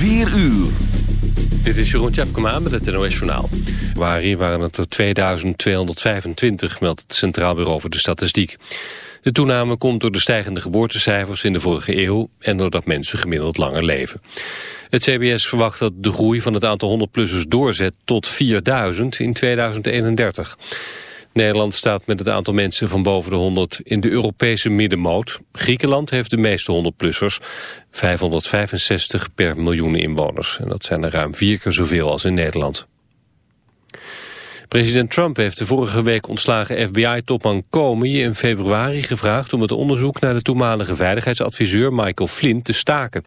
4 uur. Dit is Jeroen Tjepkema met het NOS Journaal. Waar waren het er 2225, meldt het Centraal Bureau voor de Statistiek. De toename komt door de stijgende geboortecijfers in de vorige eeuw... en doordat mensen gemiddeld langer leven. Het CBS verwacht dat de groei van het aantal 100-plussers doorzet tot 4000 in 2031. Nederland staat met het aantal mensen van boven de 100 in de Europese middenmoot. Griekenland heeft de meeste 100-plussers, 565 per miljoen inwoners. En dat zijn er ruim vier keer zoveel als in Nederland. President Trump heeft de vorige week ontslagen FBI-topman Comey in februari gevraagd om het onderzoek naar de toenmalige veiligheidsadviseur Michael Flynn te staken.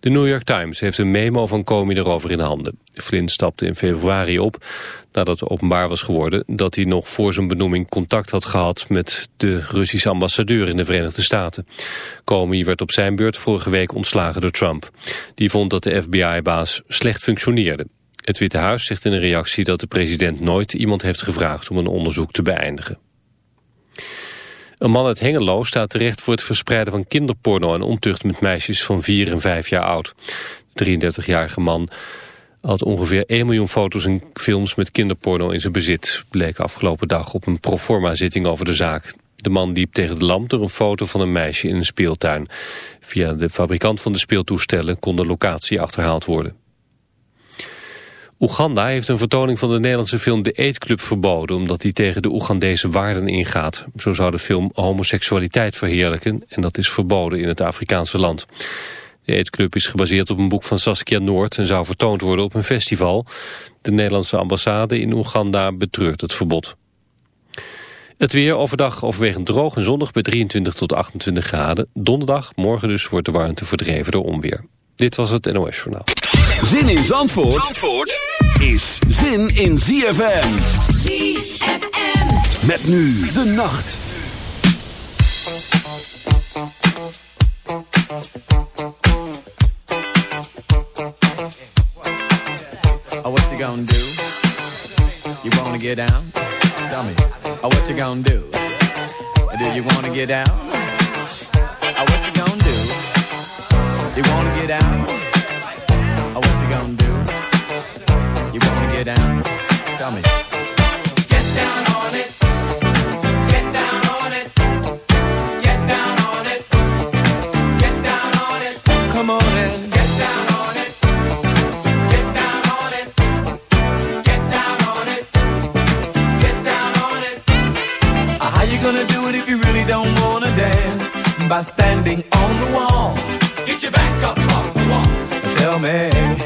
De New York Times heeft een memo van Comey erover in handen. Flynn stapte in februari op nadat openbaar was geworden dat hij nog voor zijn benoeming contact had gehad met de Russische ambassadeur in de Verenigde Staten. Comey werd op zijn beurt vorige week ontslagen door Trump. Die vond dat de FBI-baas slecht functioneerde. Het Witte Huis zegt in een reactie dat de president nooit iemand heeft gevraagd om een onderzoek te beëindigen. Een man uit Hengelo staat terecht voor het verspreiden van kinderporno en ontucht met meisjes van 4 en 5 jaar oud. De 33-jarige man had ongeveer 1 miljoen foto's en films met kinderporno in zijn bezit, bleek afgelopen dag op een proforma-zitting over de zaak. De man liep tegen de lamp door een foto van een meisje in een speeltuin. Via de fabrikant van de speeltoestellen kon de locatie achterhaald worden. Oeganda heeft een vertoning van de Nederlandse film De Eetclub verboden... omdat die tegen de Oegandese waarden ingaat. Zo zou de film homoseksualiteit verheerlijken... en dat is verboden in het Afrikaanse land. De Eetclub is gebaseerd op een boek van Saskia Noord... en zou vertoond worden op een festival. De Nederlandse ambassade in Oeganda betreurt het verbod. Het weer overdag overwegend droog en zonnig bij 23 tot 28 graden. Donderdag, morgen dus, wordt de warmte verdreven door onweer. Dit was het NOS Journaal. Zin in Zandvoort, Zandvoort is zin in ZFM. ZFM. Met nu de nacht. Oh, what you gonna do? You wanna get down? Tell me. Oh, what you gonna do? Do you wanna get down? Oh, what you gonna do? You wanna get out? You gonna do? You wanna get down? Tell me. Get down on it. Get down on it. Get down on it. Get down on it. Come on and get down on it. Get down on it. Get down on it. Get down on it. Uh, How you gonna do it if you really don't wanna dance? By standing on the wall. Get your back up off the wall. Tell me.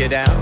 you down?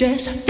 Just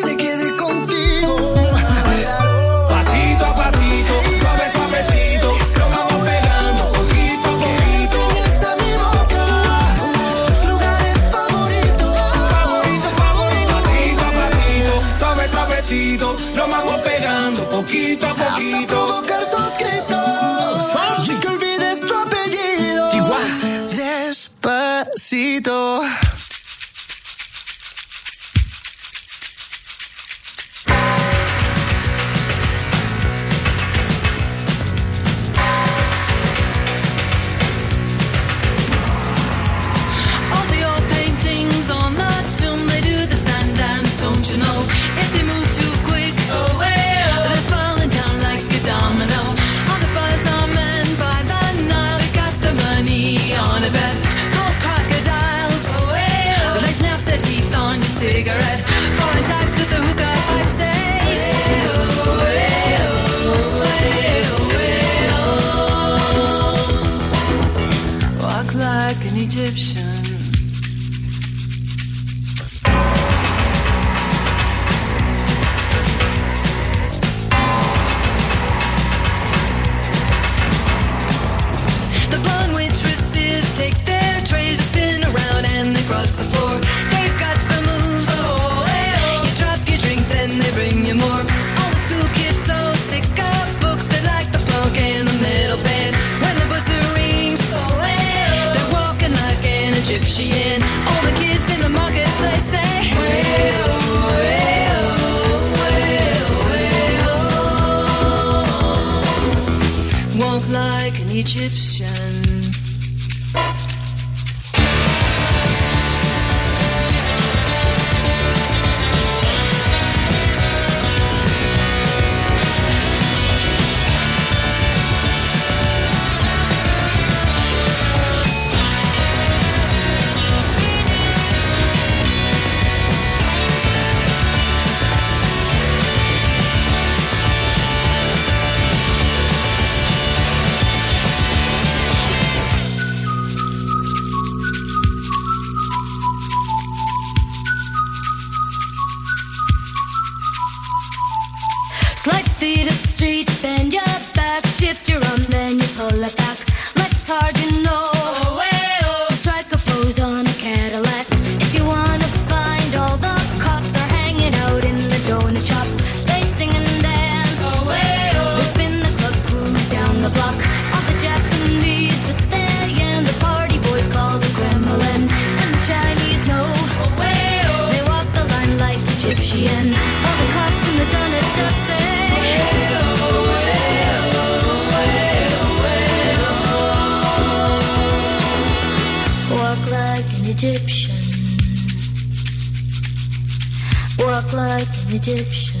Egyptian.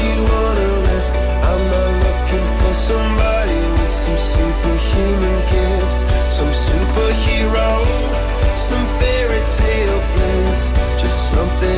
You wanna risk. I'm not looking for somebody with some superhuman gifts, some superhero, some fairy tale bliss, just something.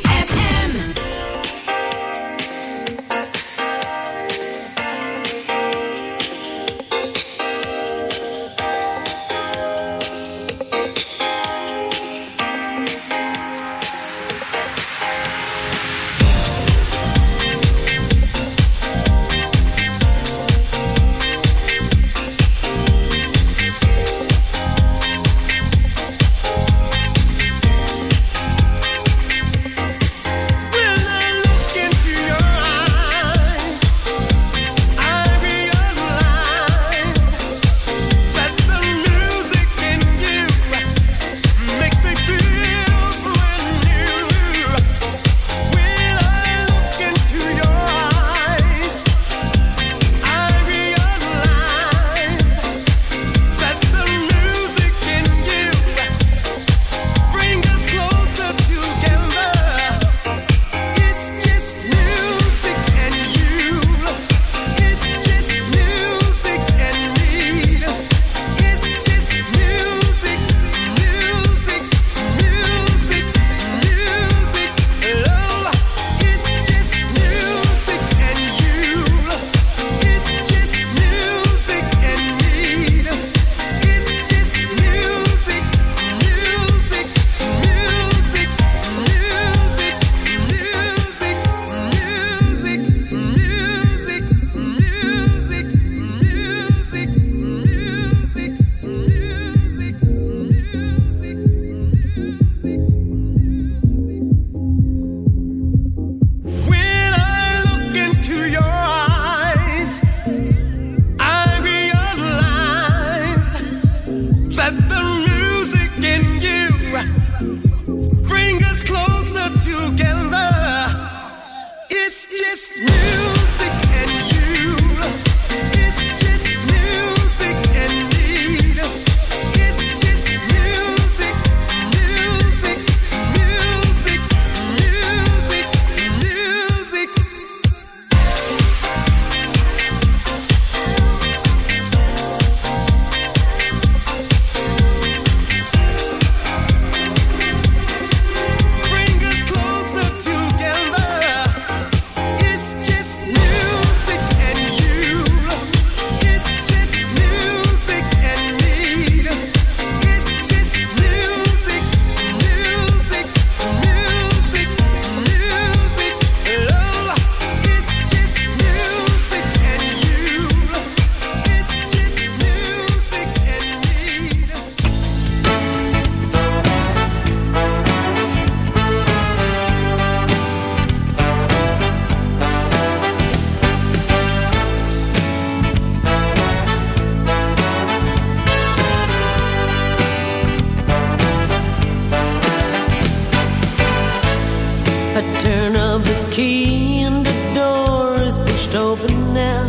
just open now.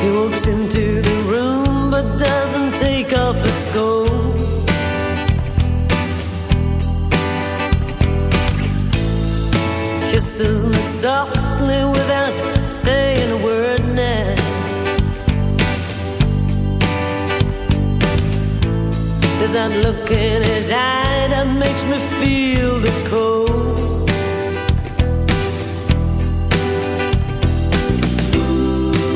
He walks into the room but doesn't take off his coat. Kisses me softly without saying a word now. There's I look in his eye, that makes me feel the cold.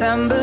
December.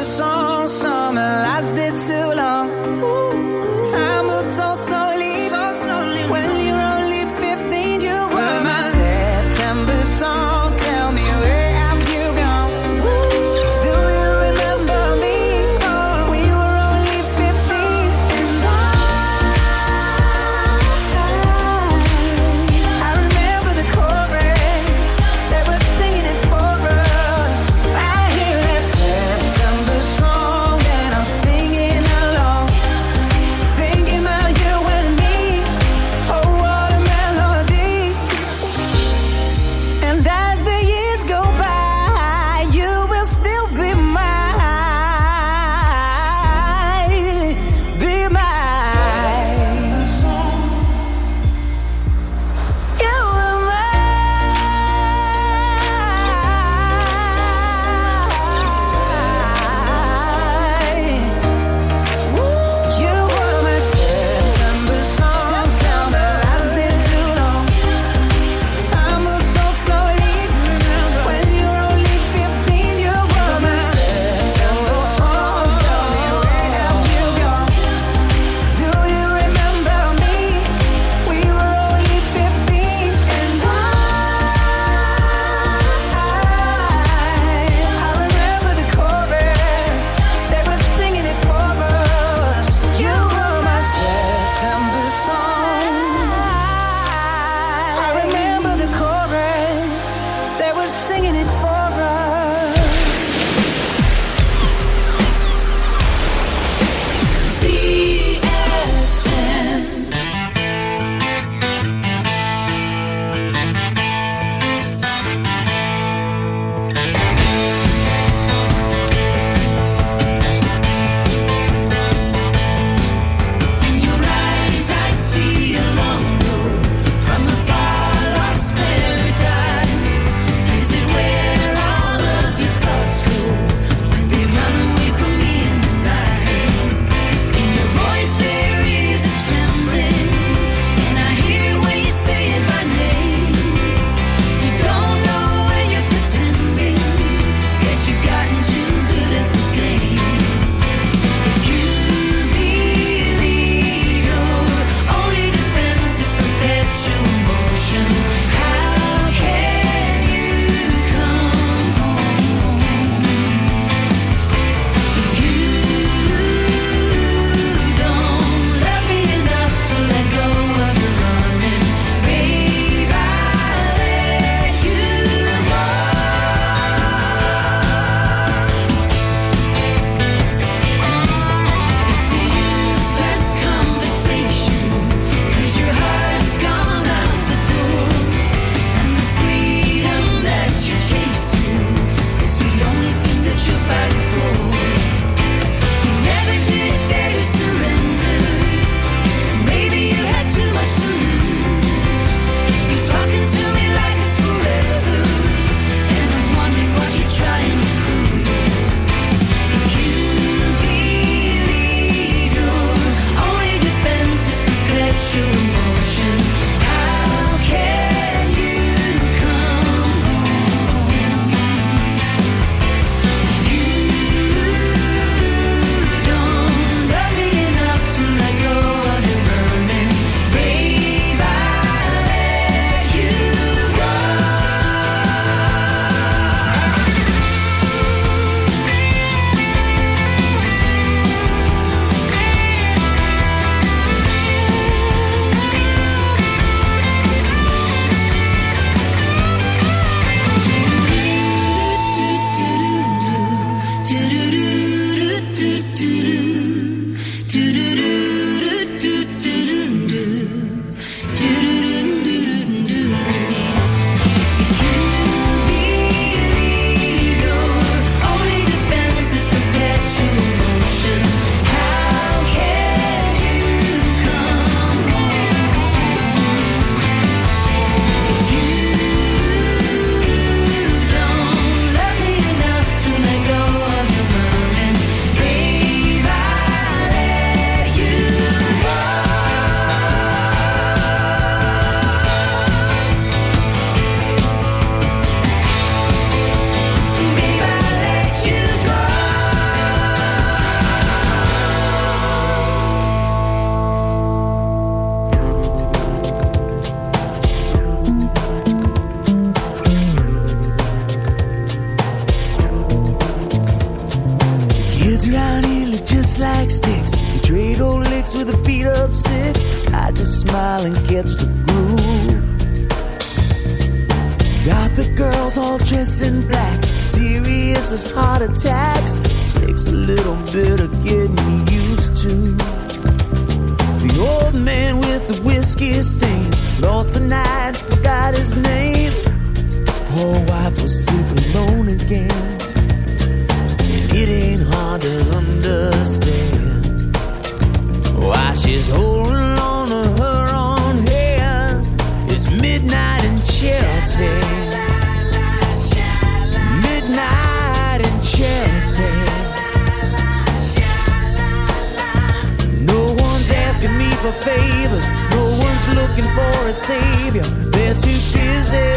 for favors. No one's looking for a savior. They're too busy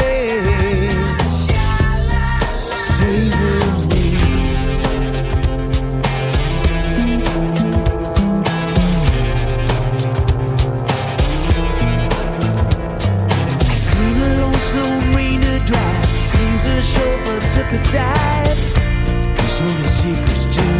saving me. I seen a long slow rain to drive. Seems a chauffeur took a dive. There's only secrets to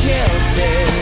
Chelsea.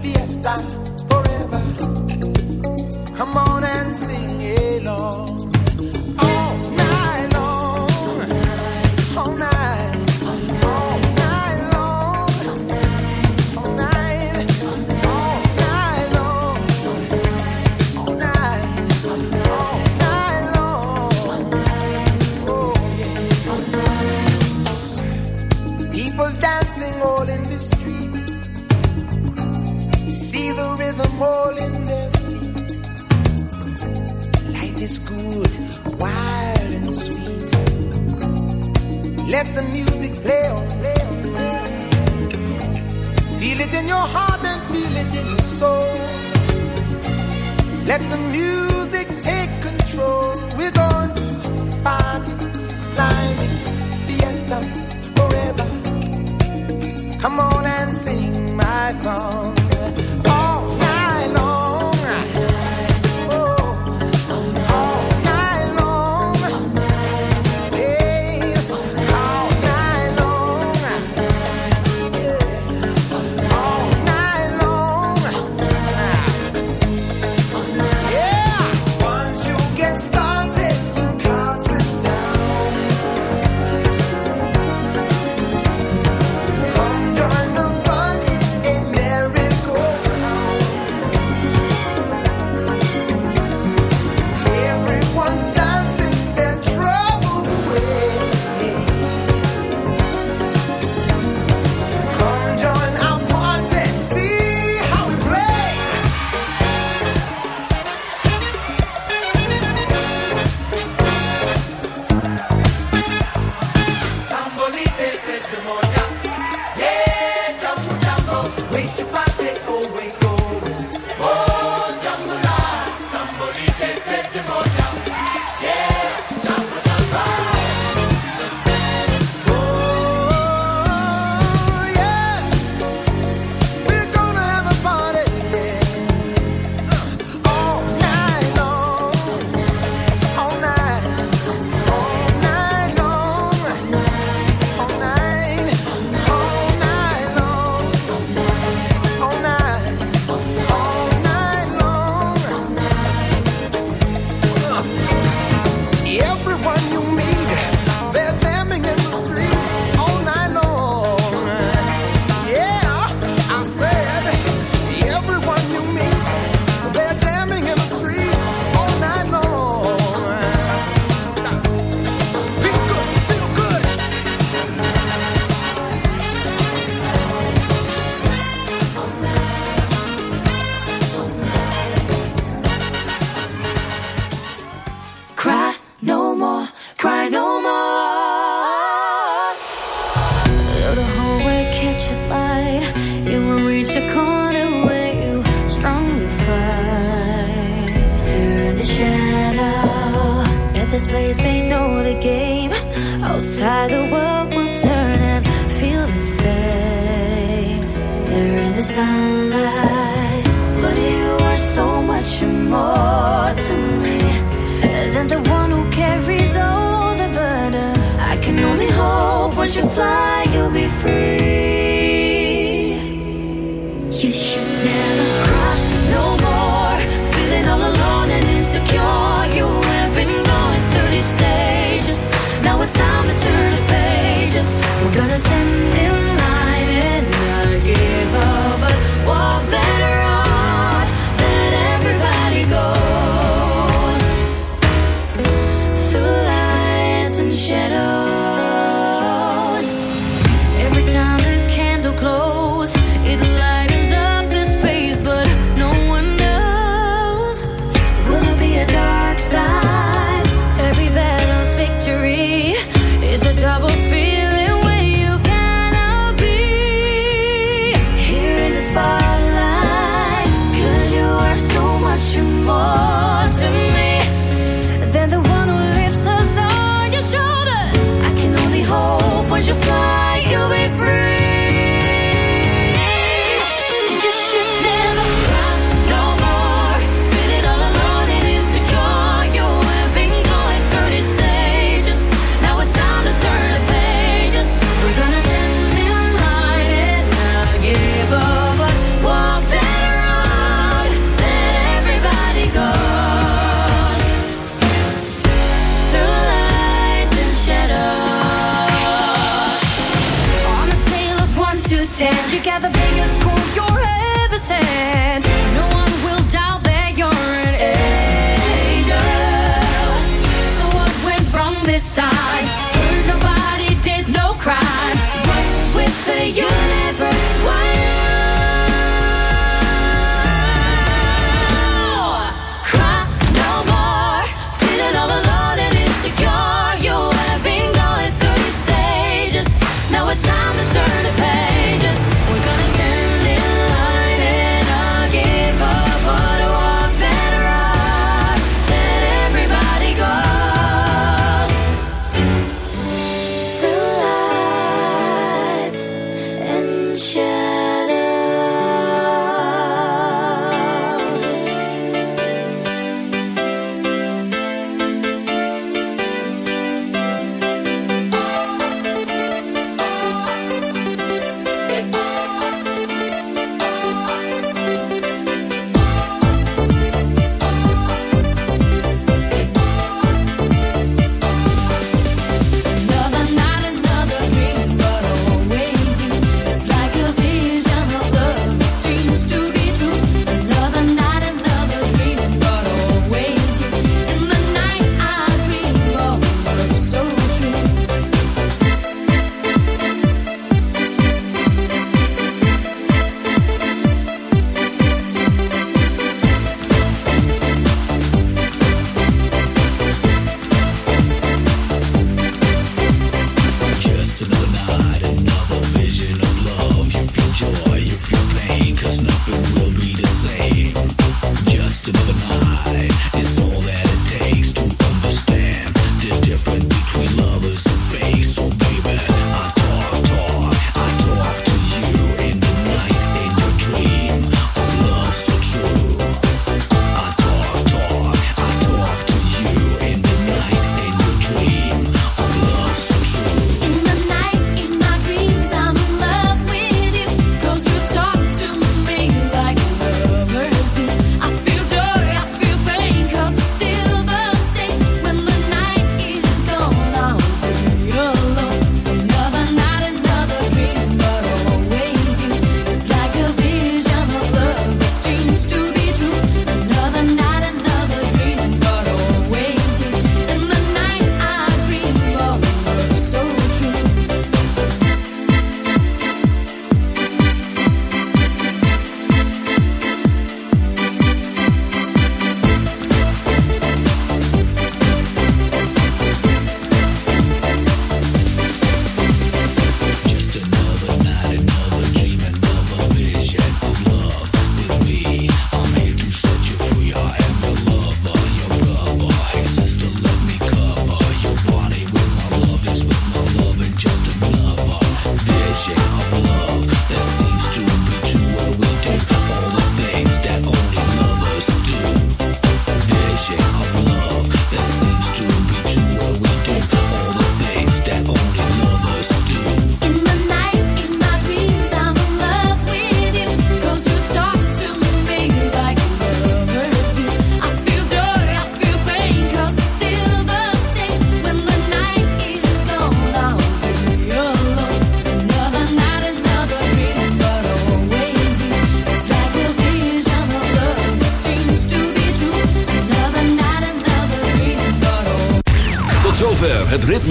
Fiesta,